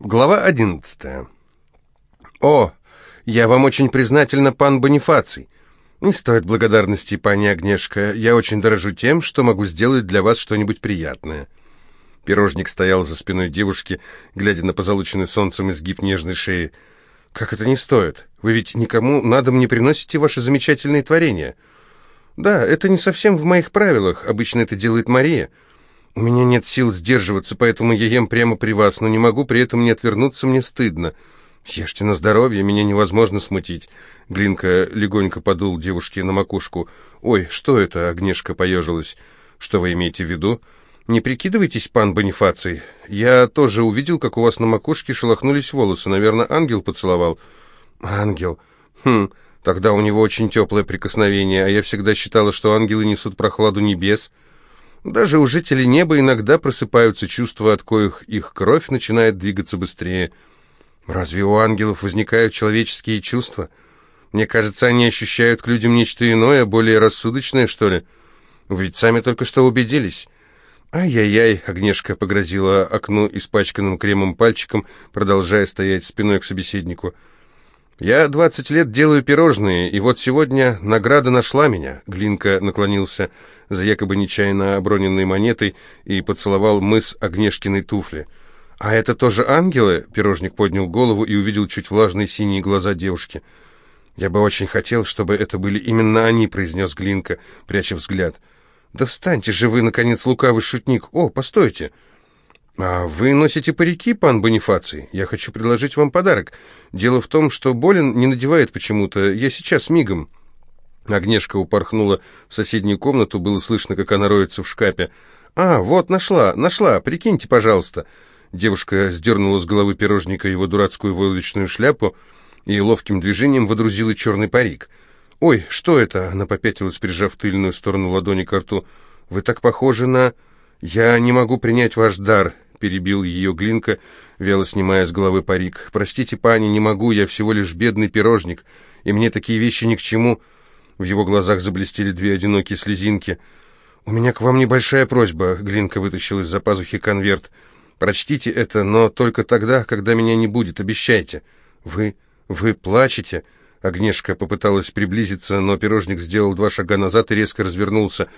Глава 11. О, я вам очень признательна, пан Бонифаций. Не стоит благодарности, пани Агнешка. Я очень дорожу тем, что могу сделать для вас что-нибудь приятное. Пирожник стоял за спиной девушки, глядя на позолоченный солнцем изгиб нежной шеи. «Как это не стоит? Вы ведь никому надо мне, приносите ваши замечательные творения». «Да, это не совсем в моих правилах. Обычно это делает Мария. У меня нет сил сдерживаться, поэтому я ем прямо при вас, но не могу при этом не отвернуться, мне стыдно. Ешьте на здоровье, меня невозможно смутить. Глинка легонько подул девушке на макушку. Ой, что это? Огнешка поежилась. Что вы имеете в виду? Не прикидывайтесь, пан Бонифаций. Я тоже увидел, как у вас на макушке шелохнулись волосы. Наверное, ангел поцеловал. Ангел. Хм, тогда у него очень теплое прикосновение, а я всегда считала, что ангелы несут прохладу небес. Даже у жителей неба иногда просыпаются чувства, от коих их кровь начинает двигаться быстрее. Разве у ангелов возникают человеческие чувства? Мне кажется, они ощущают к людям нечто иное, более рассудочное, что ли. Вы ведь сами только что убедились. «Ай-яй-яй!» — Огнешка погрозила окну испачканным кремом пальчиком, продолжая стоять спиной к собеседнику — «Я 20 лет делаю пирожные, и вот сегодня награда нашла меня». Глинка наклонился за якобы нечаянно оброненной монетой и поцеловал мыс Огнешкиной туфли. «А это тоже ангелы?» — пирожник поднял голову и увидел чуть влажные синие глаза девушки. «Я бы очень хотел, чтобы это были именно они», — произнес Глинка, пряча взгляд. «Да встаньте же вы, наконец, лукавый шутник! О, постойте!» А «Вы носите парики, пан Бонифаций? Я хочу предложить вам подарок. Дело в том, что Болин не надевает почему-то. Я сейчас мигом». Огнешка упорхнула в соседнюю комнату, было слышно, как она роется в шкапе. «А, вот, нашла, нашла, прикиньте, пожалуйста». Девушка сдернула с головы пирожника его дурацкую войлочную шляпу и ловким движением водрузила черный парик. «Ой, что это?» — она попятилась, прижав тыльную сторону ладони к рту. «Вы так похожи на...» «Я не могу принять ваш дар», перебил ее Глинка, вяло снимая с головы парик. «Простите, пани, не могу, я всего лишь бедный пирожник, и мне такие вещи ни к чему». В его глазах заблестели две одинокие слезинки. «У меня к вам небольшая просьба», — Глинка вытащил из-за пазухи конверт. «Прочтите это, но только тогда, когда меня не будет, обещайте». «Вы... вы плачете?» Агнешка попыталась приблизиться, но пирожник сделал два шага назад и резко развернулся.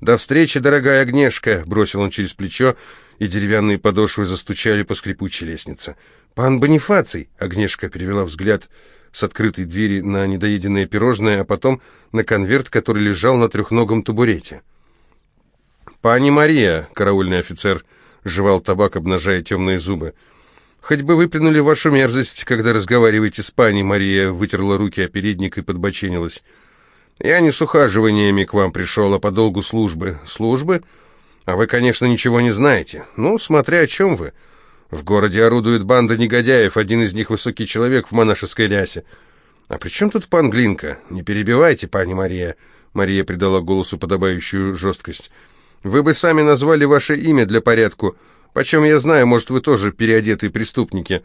«До встречи, дорогая Агнешка!» — бросил он через плечо, и деревянные подошвы застучали по скрипучей лестнице. «Пан Бонифаций!» — Агнешка перевела взгляд с открытой двери на недоеденное пирожное, а потом на конверт, который лежал на трехногом табурете. «Пани Мария!» — караульный офицер жевал табак, обнажая темные зубы. «Хоть бы выплюнули вашу мерзость, когда разговариваете с пани!» Мария вытерла руки о передник и подбоченилась — я не с ухаживаниями к вам пришел, а по долгу службы. Службы? А вы, конечно, ничего не знаете. Ну, смотря о чем вы. В городе орудует банда негодяев, один из них высокий человек в монашеской рясе. А при чем тут Пан Глинка? Не перебивайте, пани Мария. Мария придала голосу подобающую жесткость. Вы бы сами назвали ваше имя для порядку. Почем я знаю, может, вы тоже переодетые преступники.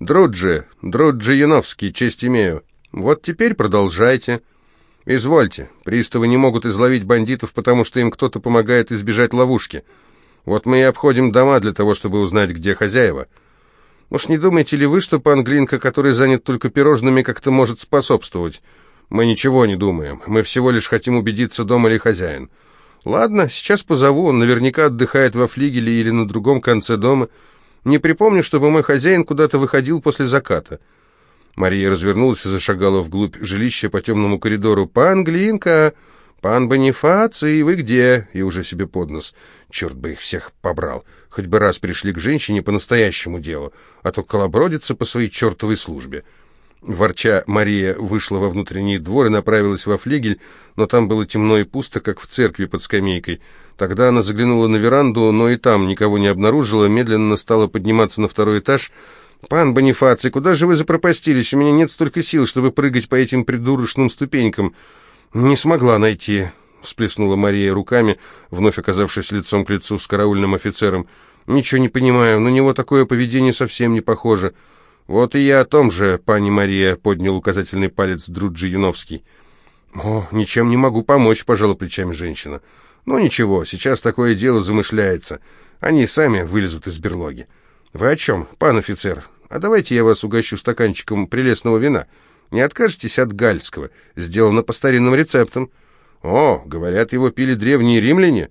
Друджи, Друджи Яновский, честь имею. Вот теперь продолжайте. «Извольте, приставы не могут изловить бандитов, потому что им кто-то помогает избежать ловушки. Вот мы и обходим дома для того, чтобы узнать, где хозяева». Уж не думаете ли вы, что пан Глинка, который занят только пирожными, как-то может способствовать? Мы ничего не думаем. Мы всего лишь хотим убедиться, дома ли хозяин. Ладно, сейчас позову, он наверняка отдыхает во флигеле или на другом конце дома. Не припомню, чтобы мой хозяин куда-то выходил после заката. Мария развернулась и зашагала вглубь жилища по темному коридору. «Пан Глинка! Пан Бонифаций, вы где?» И уже себе под нос. Черт бы их всех побрал. Хоть бы раз пришли к женщине по настоящему делу, а то колобродится по своей чертовой службе. Ворча, Мария вышла во внутренний двор и направилась во флигель, но там было темно и пусто, как в церкви под скамейкой. Тогда она заглянула на веранду, но и там никого не обнаружила, медленно стала подниматься на второй этаж, «Пан Бонифаций, куда же вы запропастились? У меня нет столько сил, чтобы прыгать по этим придурочным ступенькам». «Не смогла найти», — всплеснула Мария руками, вновь оказавшись лицом к лицу с караульным офицером. «Ничего не понимаю, на него такое поведение совсем не похоже». «Вот и я о том же, пани Мария», — поднял указательный палец Друджи Яновский. «О, ничем не могу помочь», — пожала плечами женщина. «Ну ничего, сейчас такое дело замышляется. Они сами вылезут из берлоги». «Вы о чем, пан офицер? А давайте я вас угощу стаканчиком прелестного вина. Не откажетесь от гальского, сделано по старинным рецептам». «О, говорят, его пили древние римляне».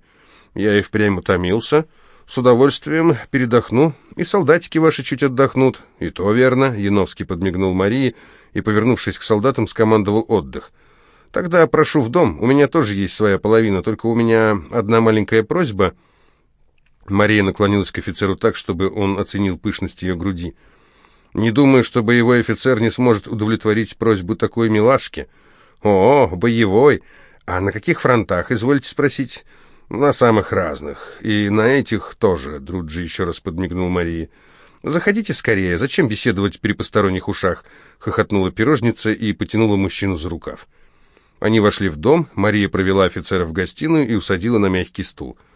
Я и впрямь утомился. С удовольствием передохну, и солдатики ваши чуть отдохнут. И то верно, Яновский подмигнул Марии и, повернувшись к солдатам, скомандовал отдых. Тогда прошу в дом, у меня тоже есть своя половина, только у меня одна маленькая просьба — Мария наклонилась к офицеру так, чтобы он оценил пышность ее груди. «Не думаю, что боевой офицер не сможет удовлетворить просьбу такой милашки». «О, боевой! А на каких фронтах, извольте спросить?» «На самых разных. И на этих тоже», — Друджи еще раз подмигнул Марии. «Заходите скорее. Зачем беседовать при посторонних ушах?» — хохотнула пирожница и потянула мужчину за рукав. Они вошли в дом, Мария провела офицера в гостиную и усадила на мягкий стул —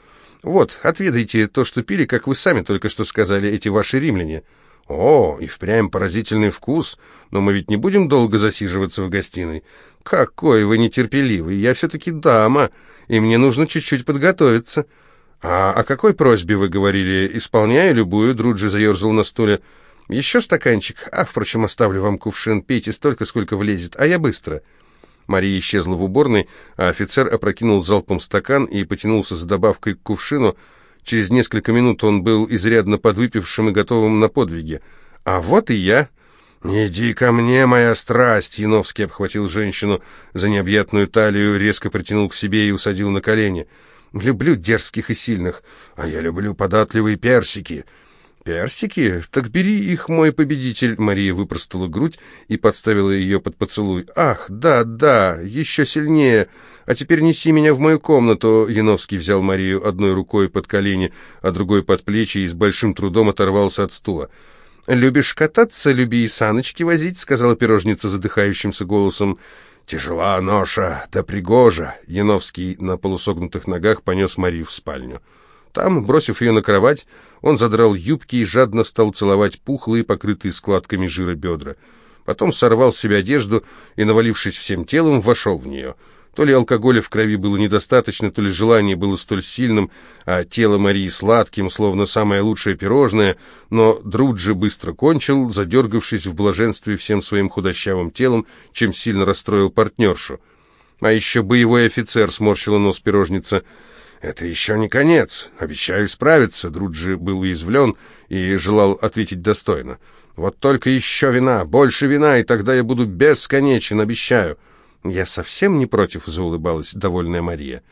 вот, отведайте то, что пили, как вы сами только что сказали, эти ваши римляне. О, и впрямь поразительный вкус, но мы ведь не будем долго засиживаться в гостиной. Какой вы нетерпеливый, я все-таки дама, и мне нужно чуть-чуть подготовиться. А о какой просьбе вы говорили, Исполняю любую, Друджи заерзал на стуле. Еще стаканчик, а, впрочем, оставлю вам кувшин, пейте столько, сколько влезет, а я быстро». Мария исчезла в уборной, а офицер опрокинул залпом стакан и потянулся за добавкой к кувшину. Через несколько минут он был изрядно подвыпившим и готовым на подвиги. «А вот и я!» «Иди ко мне, моя страсть!» Яновский обхватил женщину за необъятную талию, резко притянул к себе и усадил на колени. «Люблю дерзких и сильных, а я люблю податливые персики!» «Персики? Так бери их, мой победитель!» Мария выпростала грудь и подставила ее под поцелуй. «Ах, да, да, еще сильнее! А теперь неси меня в мою комнату!» Яновский взял Марию одной рукой под колени, а другой под плечи и с большим трудом оторвался от стула. «Любишь кататься, люби и саночки возить», — сказала пирожница задыхающимся голосом. «Тяжела ноша, да пригожа!» Яновский на полусогнутых ногах понес Марию в спальню. Там, бросив ее на кровать, он задрал юбки и жадно стал целовать пухлые, покрытые складками жира бедра. Потом сорвал с себя одежду и, навалившись всем телом, вошел в нее. То ли алкоголя в крови было недостаточно, то ли желание было столь сильным, а тело Марии сладким, словно самое лучшее пирожное, но Друджи быстро кончил, задергавшись в блаженстве всем своим худощавым телом, чем сильно расстроил партнершу. «А еще боевой офицер», — сморщила нос пирожница, — «Это еще не конец. Обещаю справиться». Друджи был уязвлен и желал ответить достойно. «Вот только еще вина, больше вина, и тогда я буду бесконечен, обещаю». «Я совсем не против», — заулыбалась довольная Мария.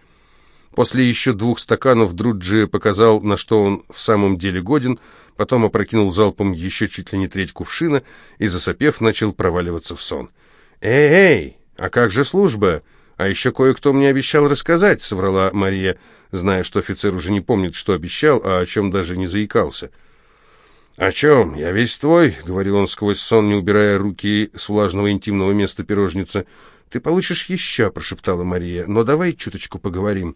После еще двух стаканов Друджи показал, на что он в самом деле годен, потом опрокинул залпом еще чуть ли не треть кувшина и, засопев, начал проваливаться в сон. «Эй, эй, а как же служба? «А еще кое-кто мне обещал рассказать», — соврала Мария, зная, что офицер уже не помнит, что обещал, а о чем даже не заикался. «О чем? Я весь твой», — говорил он сквозь сон, не убирая руки с влажного интимного места пирожницы. «Ты получишь еще», — прошептала Мария, — «но давай чуточку поговорим».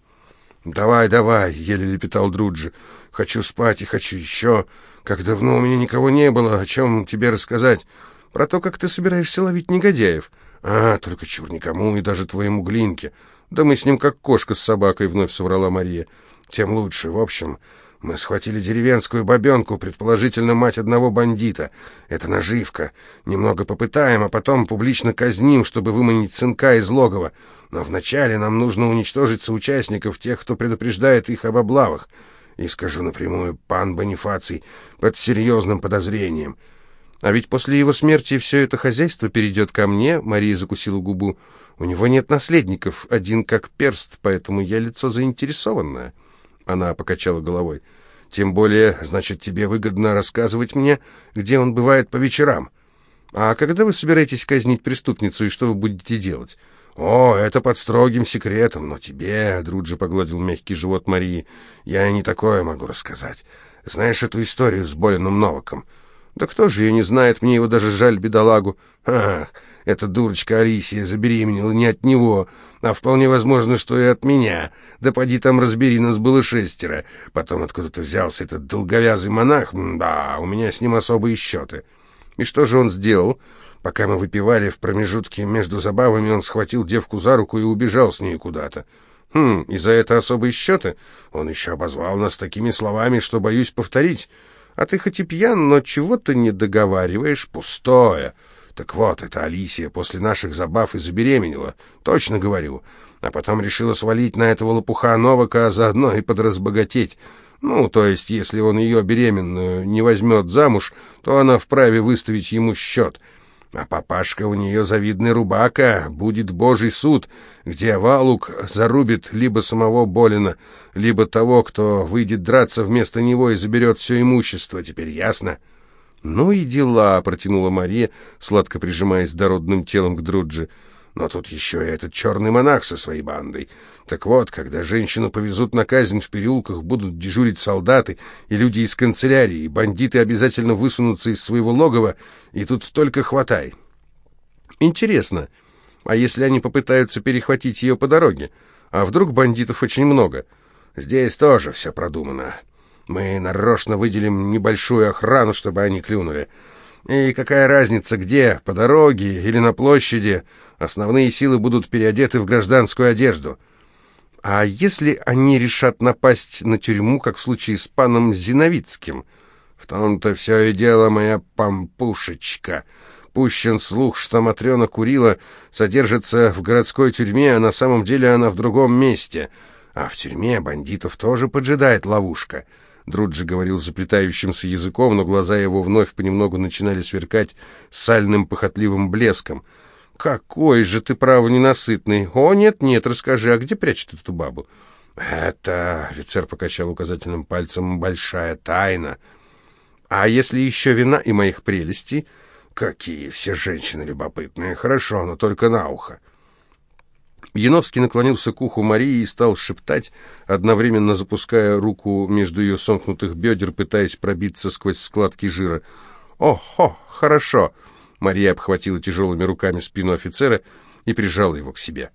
«Давай, давай», — еле лепетал Друджи. «Хочу спать и хочу еще. Как давно у меня никого не было, о чем тебе рассказать? Про то, как ты собираешься ловить негодяев». «А, только чур никому и даже твоему Глинке. Да мы с ним как кошка с собакой», — вновь соврала Мария. «Тем лучше. В общем, мы схватили деревенскую бабенку, предположительно мать одного бандита. Это наживка. Немного попытаем, а потом публично казним, чтобы выманить сынка из логова. Но вначале нам нужно уничтожить соучастников, тех, кто предупреждает их об облавах. И скажу напрямую, пан Бонифаций, под серьезным подозрением». А ведь после его смерти все это хозяйство перейдет ко мне, Мария закусила губу. У него нет наследников, один как перст, поэтому я лицо заинтересованное. Она покачала головой. Тем более, значит, тебе выгодно рассказывать мне, где он бывает по вечерам. А когда вы собираетесь казнить преступницу и что вы будете делать? «О, это под строгим секретом, но тебе...» — Друджи погладил мягкий живот Марии. «Я не такое могу рассказать. Знаешь эту историю с Болиным Новаком?» Да кто же ее не знает, мне его даже жаль, бедолагу. Ах, эта дурочка Арисия забеременела не от него, а вполне возможно, что и от меня. Да поди там разбери, нас было шестеро. Потом откуда-то взялся этот долговязый монах, да, у меня с ним особые счеты. И что же он сделал? Пока мы выпивали в промежутке между забавами, он схватил девку за руку и убежал с ней куда-то. Хм, и за это особые счеты? Он еще обозвал нас такими словами, что боюсь повторить. А ты хоть и пьян, но чего-то не договариваешь пустое. Так вот, эта Алисия после наших забав и забеременела, точно говорю. А потом решила свалить на этого лопуха Новака, а заодно и подразбогатеть. Ну, то есть, если он ее беременную не возьмет замуж, то она вправе выставить ему счет — а папашка у нее завидный рубака, будет божий суд, где Валук зарубит либо самого Болина, либо того, кто выйдет драться вместо него и заберет все имущество, теперь ясно?» «Ну и дела», — протянула Мария, сладко прижимаясь дородным телом к Друджи. «Но тут еще и этот черный монах со своей бандой. Так вот, когда женщину повезут на казнь, в переулках будут дежурить солдаты и люди из канцелярии, и бандиты обязательно высунутся из своего логова, и тут только хватай. Интересно, а если они попытаются перехватить ее по дороге? А вдруг бандитов очень много? Здесь тоже все продумано. Мы нарочно выделим небольшую охрану, чтобы они клюнули. И какая разница где, по дороге или на площади, основные силы будут переодеты в гражданскую одежду». А если они решат напасть на тюрьму, как в случае с паном Зиновицким? В том-то все и дело, моя помпушечка. Пущен слух, что Матрена Курила содержится в городской тюрьме, а на самом деле она в другом месте. А в тюрьме бандитов тоже поджидает ловушка. Друджи говорил заплетающимся языком, но глаза его вновь понемногу начинали сверкать сальным похотливым блеском — «Какой же ты, право, ненасытный! О, нет-нет, расскажи, а где прячет эту бабу?» «Это...» — офицер покачал указательным пальцем. «Большая тайна. А если еще вина и моих прелестей?» «Какие все женщины любопытные! Хорошо, но только на ухо!» Яновский наклонился к уху Марии и стал шептать, одновременно запуская руку между ее сомкнутых бедер, пытаясь пробиться сквозь складки жира. «О-хо, хорошо!» Мария обхватила тяжелыми руками спину офицера и прижала его к себе.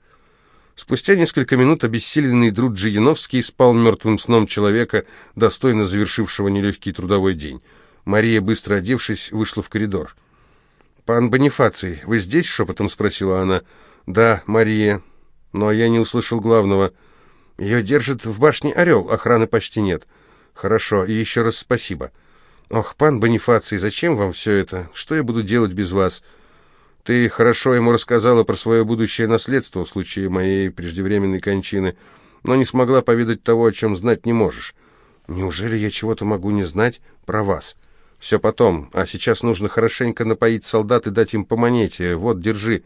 Спустя несколько минут обессиленный Друджи Яновский спал мертвым сном человека, достойно завершившего нелегкий трудовой день. Мария, быстро одевшись, вышла в коридор. «Пан Бонифаций, вы здесь?» — шепотом спросила она. «Да, Мария. Но я не услышал главного. Ее держит в башне Орел, охраны почти нет». «Хорошо, и еще раз спасибо». «Ох, пан Бонифаций, зачем вам все это? Что я буду делать без вас? Ты хорошо ему рассказала про свое будущее наследство в случае моей преждевременной кончины, но не смогла поведать того, о чем знать не можешь. Неужели я чего-то могу не знать про вас? Все потом, а сейчас нужно хорошенько напоить солдат и дать им по монете. Вот, держи.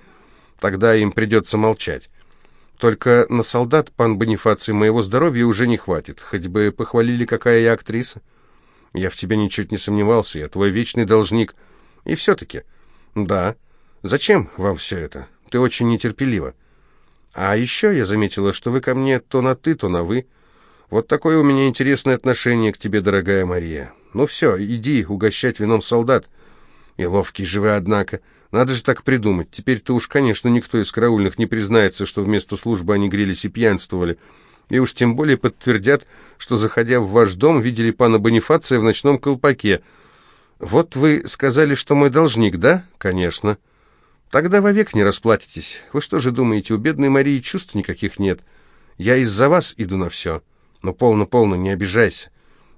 Тогда им придется молчать». Только на солдат, пан Бонифаций, моего здоровья уже не хватит. Хоть бы похвалили, какая я актриса. Я в тебе ничуть не сомневался, я твой вечный должник. И все-таки... Да. Зачем вам все это? Ты очень нетерпелива. А еще я заметила, что вы ко мне то на «ты», то на «вы». Вот такое у меня интересное отношение к тебе, дорогая Мария. Ну все, иди угощать вином солдат. И ловкий же вы, однако. Надо же так придумать. Теперь-то уж, конечно, никто из караульных не признается, что вместо службы они грелись и пьянствовали и уж тем более подтвердят, что, заходя в ваш дом, видели пана Бонифация в ночном колпаке. Вот вы сказали, что мой должник, да? Конечно. Тогда вовек не расплатитесь. Вы что же думаете, у бедной Марии чувств никаких нет? Я из-за вас иду на все. Ну, но полно-полно, не обижайся.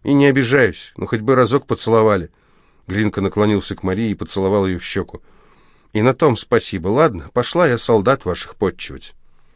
И не обижаюсь, но хоть бы разок поцеловали. Глинка наклонился к Марии и поцеловал ее в щеку. И на том спасибо. Ладно, пошла я солдат ваших подчивать.